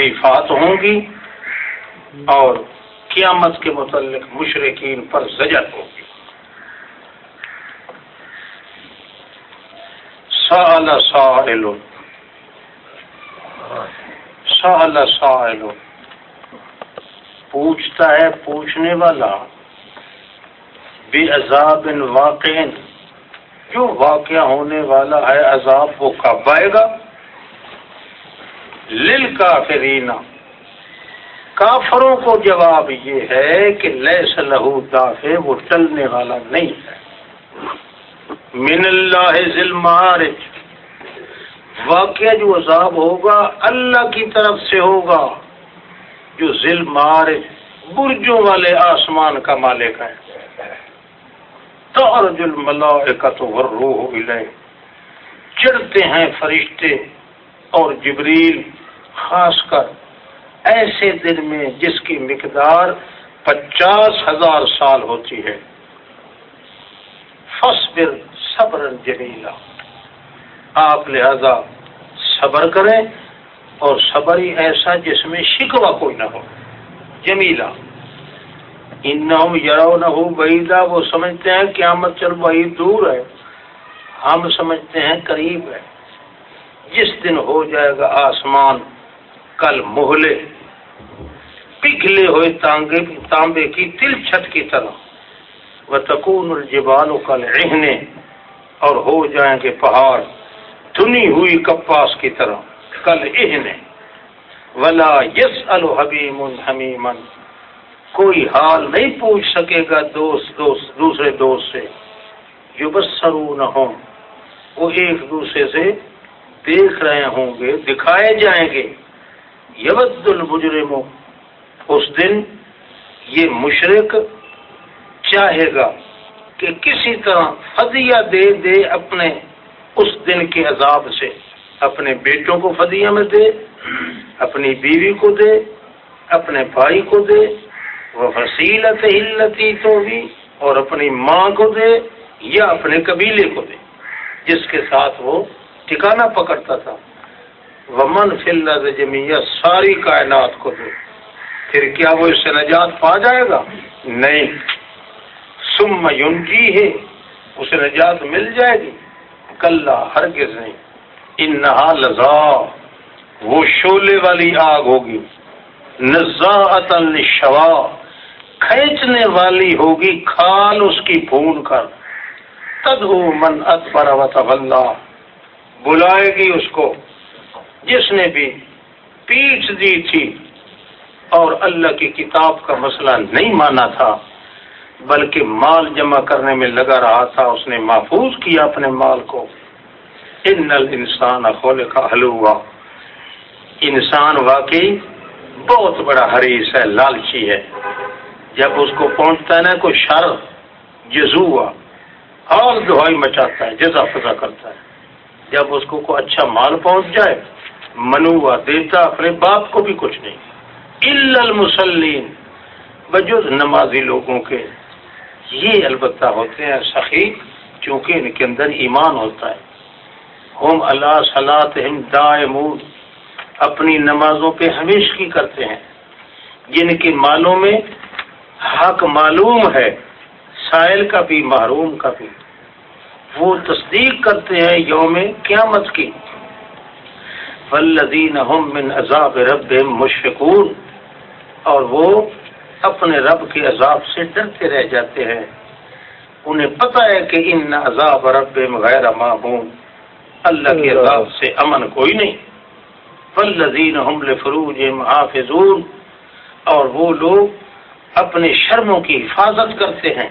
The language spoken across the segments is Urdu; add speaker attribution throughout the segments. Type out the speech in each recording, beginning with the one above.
Speaker 1: توحیفات ہوں گی اور قیامت کے متعلق مشرقین پر زجر ہوگی۔ سال سائل۔ سال سائل۔ پوچھتا ہے پوچھنے والا، بے عذاب واقع، جو واقعہ ہونے والا ہے عذاب وہ کب آئے گا؟ لل کافرینا کافروں کو جواب یہ ہے کہ لیس لہو دافے وہ ٹلنے والا نہیں ہے۔ من اللہ ذل واقعہ جو عذاب ہوگا، اللہ کی طرف سے ہوگا۔ جو ذل معارج برجوں والے آسمان کا مالک ہے۔ تعرج الملائکت والروح الیہ۔ چڑھتے ہیں فرشتے اور جبریل۔ خاص کر ایسے دن میں جس کی مقدار پچاس ہزار سال ہوتی ہے۔ فصبر صبر جمیلا۔ آپ لہذا صبر کریں اور صبر ہی ایسا جس میں شکوا کوئی نہ ہو۔ جمیلا ان نہ یرو نہ ہو بعیدہ وہ سمجھتے ہیں قیامت چل وہی دور ہے۔ ہم سمجھتے ہیں قریب ہے۔ جس دن ہو جائے گا آسمان کل محلے پگھلے ہوئے تانگے تانبے کی تل چھت کی طرح۔ وہ تکون الجبال کل رہنے اور ہو جائیں گے پہاڑ۔ دھنی ہوئی کپاس کی طرح۔ کل اہنے ولا یس الحبیم حمیمن کوئی حال نہیں پوچھ سکے گا دوست دوست دوسرے دوست سے۔ جو بس سرو نہ ہوں وہ ایک دوسرے سے دیکھ رہے ہوں گے، دکھائے جائیں گے۔ یبد المجرم، اس دن یہ مشرق چاہے گا کہ کسی طرح فدیہ دے دے اپنے اس دن کے عذاب سے، اپنے بیٹوں کو فدیہ میں دے، اپنی بیوی کو دے، اپنے بھائی کو دے وہ فصیلت ہلتی تو بھی، اور اپنی ماں کو دے یا اپنے قبیلے کو دے، جس کے ساتھ وہ ٹھکانا پکڑتا تھا۔ ومن فلد جمیا ساری کائنات کو دے پھر کیا وہ اس سے نجات پا جائے گا؟ نہیں۔ سم یونجی ہے اسے نجات مل جائے گی۔ کل ہرگز نہیں۔ ان نہا لذا وہ شولے والی آگ ہوگی۔ نزا شوا کھینچنے والی ہوگی کھال اس کی بھون کر۔ تد من اتبر اللہ بلائے گی اس کو۔ جس نے بھی پیٹ دی تھی اور اللہ کی کتاب کا مسئلہ نہیں مانا تھا، بلکہ مال جمع کرنے میں لگا رہا تھا، اس نے محفوظ کیا اپنے مال کو۔ ان نل انسان اخول کا حل ہوا انسان واقعی بہت بڑا حریث ہے، لالچی ہے۔ جب اس کو پہنچتا ہے نا، کوئی شر جزو ہوا اور دہائی مچاتا ہے، جزا فضا کرتا ہے۔ جب اس کو کوئی اچھا مال پہنچ جائے منوا دیتا اپنے باپ کو بھی کچھ نہیں۔ المسلین بجز نمازی لوگوں کے۔ یہ البتہ ہوتے ہیں سخی، چونکہ ان کے اندر ایمان ہوتا ہے۔ ہم اللہ صلاح دائمون، اپنی نمازوں پہ ہمیش کی کرتے ہیں۔ جن کے مالوں میں حق معلوم ہے، سائل کا بھی، محروم کا بھی۔ وہ تصدیق کرتے ہیں یوم قیامت کی۔ فلدین من عذاب رب مشفقون۔ اور وہ اپنے رب کے عذاب سے ڈرتے رہ جاتے ہیں۔ انہیں پتہ ہے کہ ان عذاب رب غیر معمون اللہ کے عذاب سے امن کوئی نہیں۔ فلدین حمل فروج محافظون اور وہ لوگ اپنے شرموں کی حفاظت کرتے ہیں۔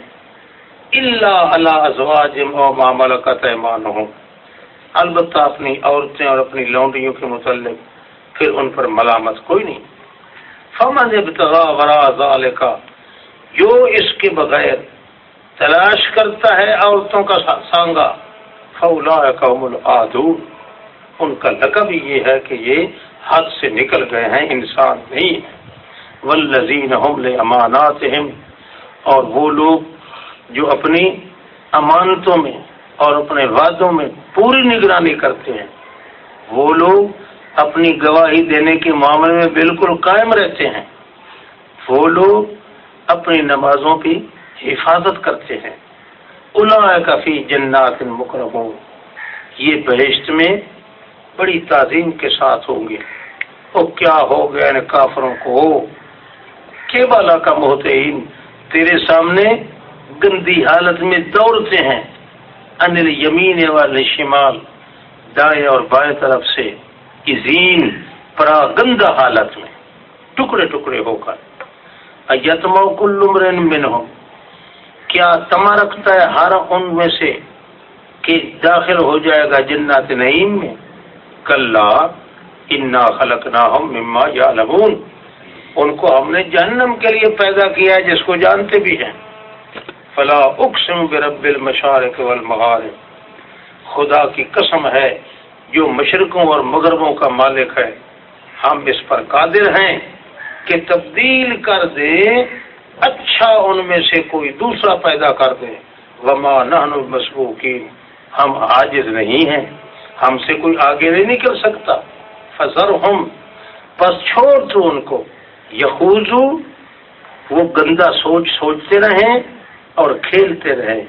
Speaker 1: اللہ اللہ ازواج و ملکت ایمان ہوں البتہ اپنی عورتیں اور اپنی لونڈیوں کے متعلق پھر ان پر ملامت کوئی نہیں۔ فمن ابتغا ورا ذالکا جو اس کے بغیر تلاش کرتا ہے عورتوں کا سانگا فولا قوم العدون ان کا لقب یہ ہے کہ یہ حد سے نکل گئے ہیں، انسان نہیں والذین هم لاماناتهم اور وہ لوگ جو اپنی امانتوں میں اور اپنے وعدوں میں پوری نگرانی کرتے ہیں۔ وہ لوگ اپنی گواہی دینے کے معاملے میں بالکل قائم رہتے ہیں۔ وہ لوگ اپنی نمازوں کی حفاظت کرتے ہیں۔ الا کافی جنات مکرمون یہ بہشت میں بڑی تعظیم کے ساتھ ہوں گے۔ وہ کیا ہو گیا ان کافروں کو؟ کے بالا کا محتین تیرے سامنے گندی حالت میں دوڑتے ہیں۔ انل یمین والے شمال، دائیں اور بائیں طرف سے زین پرا گندہ حالت میں، ٹکڑے ٹکڑے ہو کر۔ یتم کل من ہو کیا تما رکھتا ہے ہر ان میں سے کہ داخل ہو جائے گا جنات نعیم میں؟ کل انا خلق نہ مما یا ان کو ہم نے جہنم کے لیے پیدا کیا ہے، جس کو جانتے بھی ہیں۔ فلا اقسم برب المشارق والمغارب۔ خدا کی قسم ہے، جو مشرقوں اور مغربوں کا مالک ہے۔ ہم اس پر قادر ہیں کہ تبدیل کر دے اچھا ان میں سے کوئی دوسرا پیدا کر دے وما نحن مسبوقین، ہم عاجز نہیں ہیں۔ ہم سے کوئی آگے نہیں نکل سکتا۔ فضر ہم بس چھوڑ تو ان کو۔ یخوزو وہ گندا سوچ سوچتے رہیں۔ اور کھیلتے رہیں۔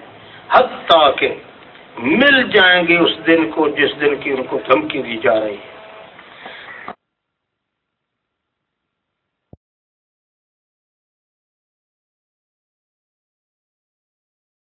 Speaker 1: حتیٰ کہ مل جائیں گے اس دن کو جس دن کی ان کو دھمکی دی جا رہی ہے۔